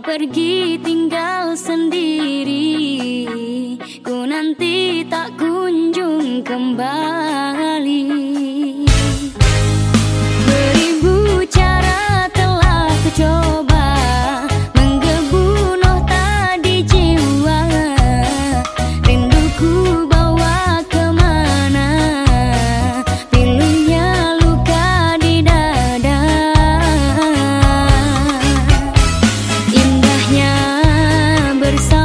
pergi tinggal sendiri. Ku nanti tak kunjung kembali dalam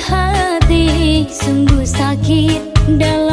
hati sungguh sakit dalam